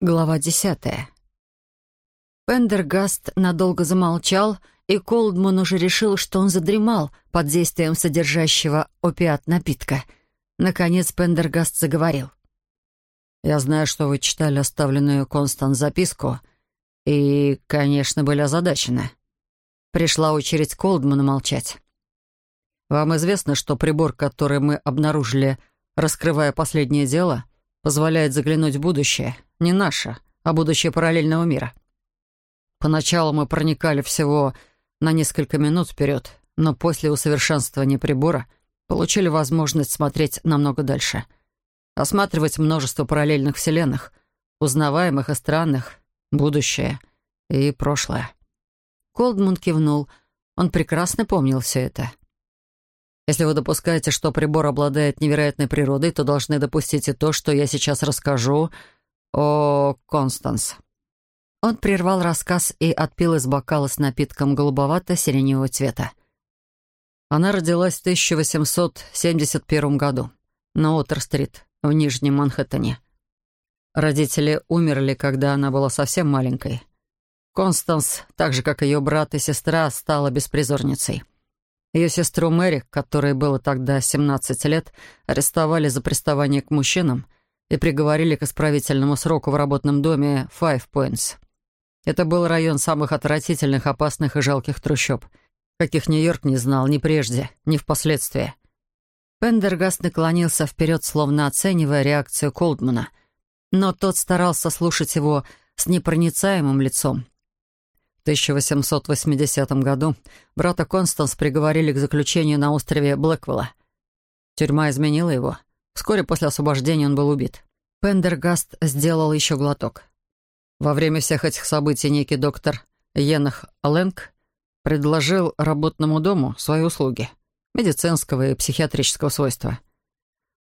Глава десятая. Пендергаст надолго замолчал, и Колдман уже решил, что он задремал под действием содержащего опиат напитка. Наконец Пендергаст заговорил. «Я знаю, что вы читали оставленную Констант записку и, конечно, были озадачены. Пришла очередь Колдмана молчать. Вам известно, что прибор, который мы обнаружили, раскрывая последнее дело, позволяет заглянуть в будущее — не наше, а будущее параллельного мира. Поначалу мы проникали всего на несколько минут вперед, но после усовершенствования прибора получили возможность смотреть намного дальше. Осматривать множество параллельных вселенных, узнаваемых и странных, будущее и прошлое. Колдмун кивнул. Он прекрасно помнил все это. Если вы допускаете, что прибор обладает невероятной природой, то должны допустить и то, что я сейчас расскажу — «О, Констанс!» Он прервал рассказ и отпил из бокала с напитком голубовато-сиреневого цвета. Она родилась в 1871 году на Уотер-стрит в Нижнем Манхэттене. Родители умерли, когда она была совсем маленькой. Констанс, так же, как ее брат и сестра, стала беспризорницей. Ее сестру Мэри, которой было тогда 17 лет, арестовали за приставание к мужчинам — и приговорили к исправительному сроку в работном доме Five Points. Это был район самых отвратительных, опасных и жалких трущоб, каких Нью-Йорк не знал ни прежде, ни впоследствии. Пендергаст наклонился вперед, словно оценивая реакцию Колдмана, но тот старался слушать его с непроницаемым лицом. В 1880 году брата Констанс приговорили к заключению на острове Блэквелла. Тюрьма изменила его — Вскоре после освобождения он был убит. Пендергаст сделал еще глоток. Во время всех этих событий некий доктор Йенах Лэнг предложил работному дому свои услуги медицинского и психиатрического свойства.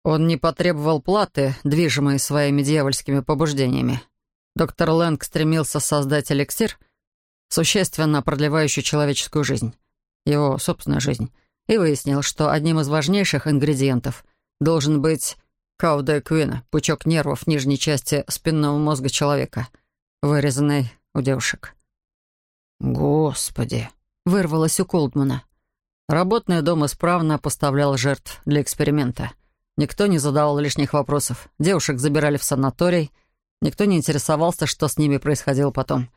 Он не потребовал платы, движимой своими дьявольскими побуждениями. Доктор Лэнг стремился создать эликсир, существенно продлевающий человеческую жизнь, его собственную жизнь, и выяснил, что одним из важнейших ингредиентов должен быть кауда эквина, пучок нервов в нижней части спинного мозга человека, вырезанный у девушек. «Господи!» — вырвалось у Колдмана. Работный дом исправно поставлял жертв для эксперимента. Никто не задавал лишних вопросов. Девушек забирали в санаторий. Никто не интересовался, что с ними происходило потом.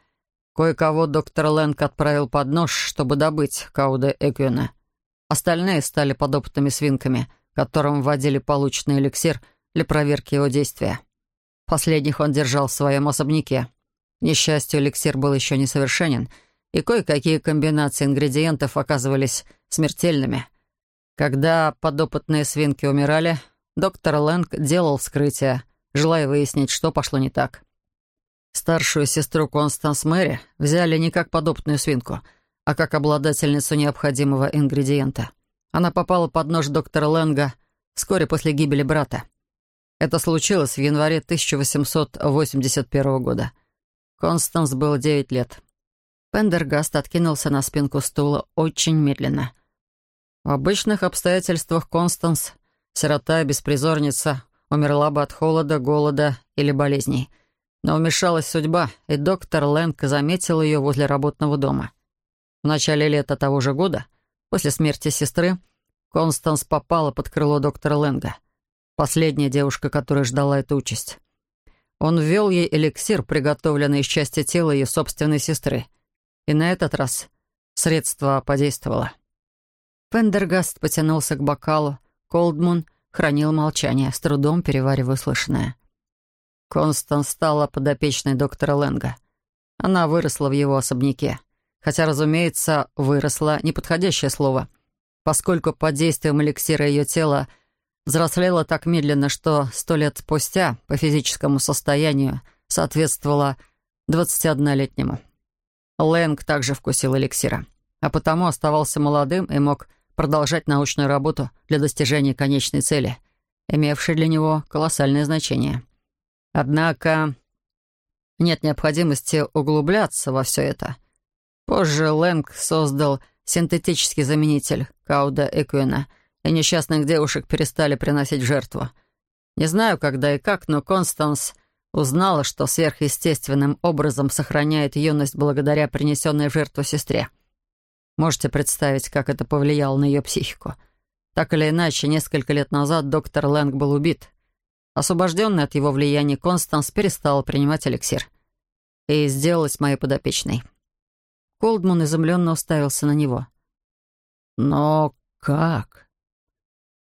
Кое-кого доктор Лэнг отправил под нож, чтобы добыть Кауда Эквина. Остальные стали подопытными свинками — которым вводили полученный эликсир для проверки его действия. Последних он держал в своем особняке. К несчастью, эликсир был еще несовершенен, и кое-какие комбинации ингредиентов оказывались смертельными. Когда подопытные свинки умирали, доктор Лэнг делал вскрытие, желая выяснить, что пошло не так. Старшую сестру Констанс Мэри взяли не как подопытную свинку, а как обладательницу необходимого ингредиента — она попала под нож доктора Лэнга вскоре после гибели брата. Это случилось в январе 1881 года. Констанс был 9 лет. Пендергаст откинулся на спинку стула очень медленно. В обычных обстоятельствах Констанс, сирота и беспризорница, умерла бы от холода, голода или болезней. Но вмешалась судьба, и доктор Лэнг заметил ее возле работного дома. В начале лета того же года После смерти сестры Констанс попала под крыло доктора Лэнга, последняя девушка, которая ждала эту участь. Он ввел ей эликсир, приготовленный из части тела ее собственной сестры. И на этот раз средство подействовало. Пендергаст потянулся к бокалу. Колдмун хранил молчание, с трудом переваривая услышанное. Констанс стала подопечной доктора Лэнга. Она выросла в его особняке. Хотя, разумеется, «выросла» — неподходящее слово, поскольку под действием эликсира ее тело взрослело так медленно, что сто лет спустя по физическому состоянию соответствовало 21-летнему. Лэнг также вкусил эликсира, а потому оставался молодым и мог продолжать научную работу для достижения конечной цели, имевшей для него колоссальное значение. Однако нет необходимости углубляться во все это — Позже Лэнг создал синтетический заменитель Кауда Эквина, и несчастных девушек перестали приносить жертву. Не знаю, когда и как, но Констанс Узнала, что сверхъестественным образом сохраняет юность благодаря принесенной в жертву сестре. Можете представить, как это повлияло на ее психику. Так или иначе, несколько лет назад доктор Лэнг был убит. Освобожденный от его влияния, Констанс перестал принимать эликсир. И сделалась моей подопечной. Колдман изумленно уставился на него. «Но как?»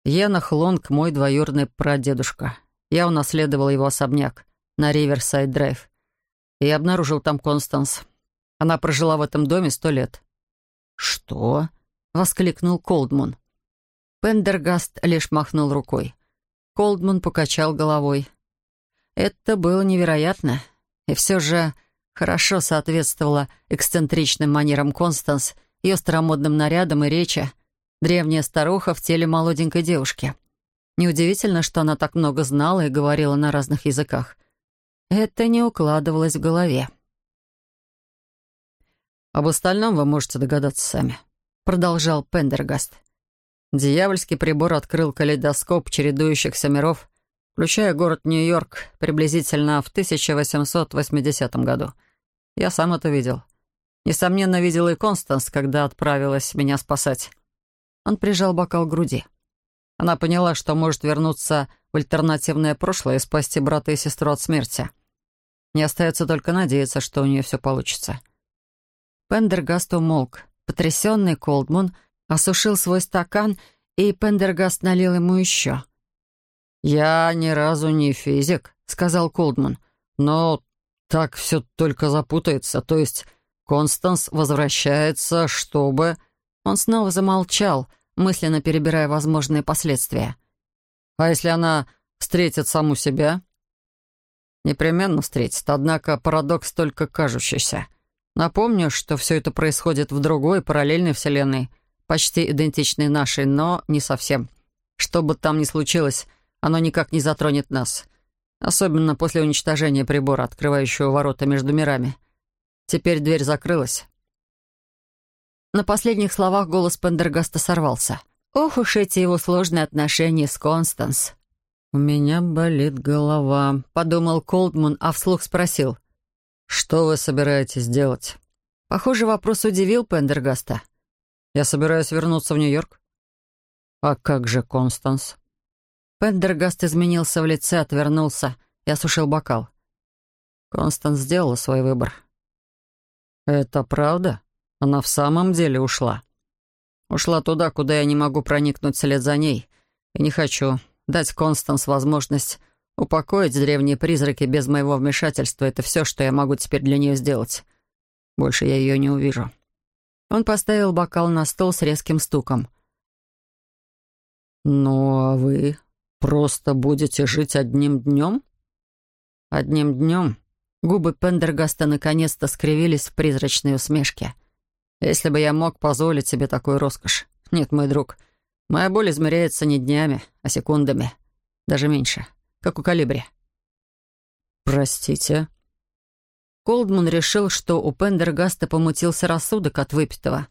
Йенах Лонг — мой двоюродный прадедушка. Я унаследовал его особняк на Риверсайд-драйв. И обнаружил там Констанс. Она прожила в этом доме сто лет. «Что?» — воскликнул Колдман. Пендергаст лишь махнул рукой. Колдман покачал головой. Это было невероятно. И все же хорошо соответствовало эксцентричным манерам Констанс, ее старомодным нарядам и речи. Древняя старуха в теле молоденькой девушки. Неудивительно, что она так много знала и говорила на разных языках. Это не укладывалось в голове. «Об остальном вы можете догадаться сами», — продолжал Пендергаст. Дьявольский прибор открыл калейдоскоп чередующихся миров, включая город Нью-Йорк, приблизительно в 1880 году. Я сам это видел. Несомненно, видел и Констанс, когда отправилась меня спасать. Он прижал бокал к груди. Она поняла, что может вернуться в альтернативное прошлое и спасти брата и сестру от смерти. Не остается только надеяться, что у нее все получится. Пендергаст умолк. Потрясенный Колдман осушил свой стакан, и Пендергаст налил ему еще. «Я ни разу не физик», — сказал Колдман. «Но так все только запутается. То есть Констанс возвращается, чтобы...» Он снова замолчал, мысленно перебирая возможные последствия. «А если она встретит саму себя?» «Непременно встретит, однако парадокс только кажущийся». Напомню, что все это происходит в другой, параллельной вселенной, почти идентичной нашей, но не совсем. Что бы там ни случилось, оно никак не затронет нас. Особенно после уничтожения прибора, открывающего ворота между мирами. Теперь дверь закрылась. На последних словах голос Пендергаста сорвался. «Ох уж эти его сложные отношения с Констанс!» «У меня болит голова», — подумал Колдман, а вслух спросил. «Что вы собираетесь делать?» Похоже, вопрос удивил Пендергаста. «Я собираюсь вернуться в Нью-Йорк». «А как же Констанс?» Пендергаст изменился в лице, отвернулся и осушил бокал. Констанс сделала свой выбор. «Это правда? Она в самом деле ушла?» «Ушла туда, куда я не могу проникнуть вслед за ней, и не хочу дать Констанс возможность Упокоить древние призраки без моего вмешательства — это все, что я могу теперь для нее сделать. Больше я ее не увижу». Он поставил бокал на стол с резким стуком. «Ну, а вы просто будете жить одним днем?» «Одним днем?» Губы Пендергаста наконец-то скривились в призрачной усмешке. «Если бы я мог позволить себе такую роскошь. Нет, мой друг, моя боль измеряется не днями, а секундами. Даже меньше как у калибри. «Простите?» Колдман решил, что у Пендергаста помутился рассудок от выпитого.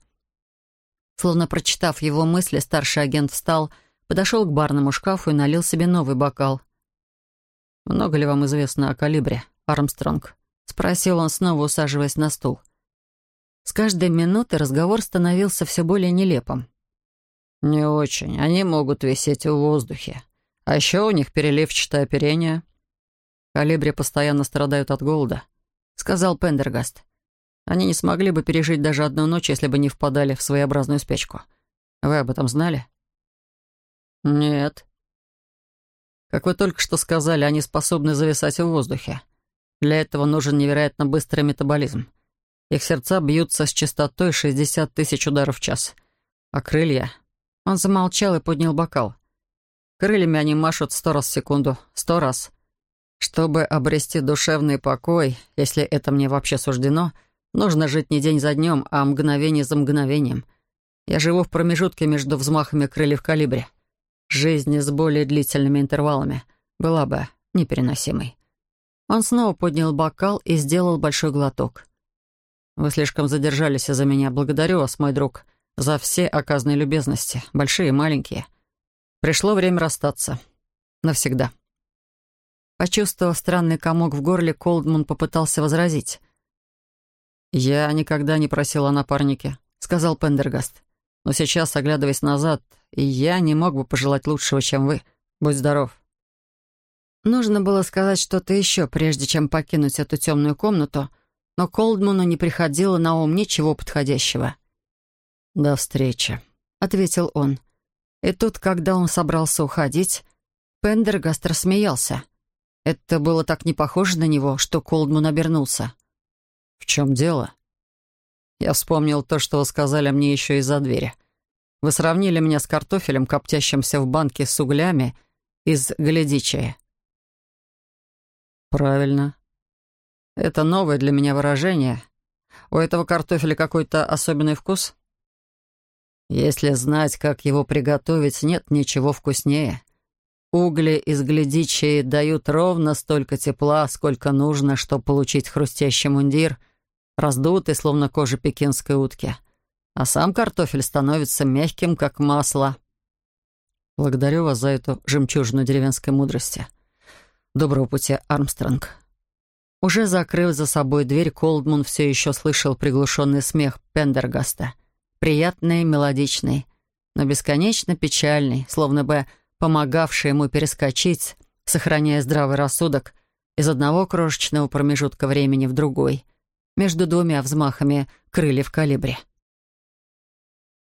Словно прочитав его мысли, старший агент встал, подошел к барному шкафу и налил себе новый бокал. «Много ли вам известно о калибре, Армстронг?» — спросил он, снова усаживаясь на стул. С каждой минуты разговор становился все более нелепым. «Не очень. Они могут висеть в воздухе. А еще у них переливчатое оперение. Калибри постоянно страдают от голода, сказал Пендергаст. Они не смогли бы пережить даже одну ночь, если бы не впадали в своеобразную спячку. Вы об этом знали? Нет. Как вы только что сказали, они способны зависать в воздухе. Для этого нужен невероятно быстрый метаболизм. Их сердца бьются с частотой 60 тысяч ударов в час. А крылья... Он замолчал и поднял бокал. Крыльями они машут сто раз в секунду. Сто раз. Чтобы обрести душевный покой, если это мне вообще суждено, нужно жить не день за днем, а мгновение за мгновением. Я живу в промежутке между взмахами крыльев калибре. Жизнь с более длительными интервалами была бы непереносимой. Он снова поднял бокал и сделал большой глоток. «Вы слишком задержались из-за меня. Благодарю вас, мой друг, за все оказанные любезности, большие и маленькие». Пришло время расстаться. Навсегда. Почувствовав странный комок в горле, Колдман попытался возразить. «Я никогда не просил о напарнике», — сказал Пендергаст. «Но сейчас, оглядываясь назад, и я не мог бы пожелать лучшего, чем вы. Будь здоров». Нужно было сказать что-то еще, прежде чем покинуть эту темную комнату, но Колдману не приходило на ум ничего подходящего. «До встречи», — ответил он. И тут, когда он собрался уходить, Пендергаст рассмеялся. Это было так не похоже на него, что Колдман обернулся. «В чем дело?» «Я вспомнил то, что вы сказали мне еще из-за двери. Вы сравнили меня с картофелем, коптящимся в банке с углями из глядичая». «Правильно. Это новое для меня выражение. У этого картофеля какой-то особенный вкус?» «Если знать, как его приготовить, нет ничего вкуснее. Угли из глядичей дают ровно столько тепла, сколько нужно, чтобы получить хрустящий мундир, раздутый, словно кожа пекинской утки. А сам картофель становится мягким, как масло. Благодарю вас за эту жемчужину деревенской мудрости. Доброго пути, Армстронг. Уже закрыв за собой дверь, Колдман все еще слышал приглушенный смех Пендергаста. Приятный, мелодичный, но бесконечно печальный, словно бы помогавший ему перескочить, сохраняя здравый рассудок, из одного крошечного промежутка времени в другой, между двумя взмахами крыльев калибри.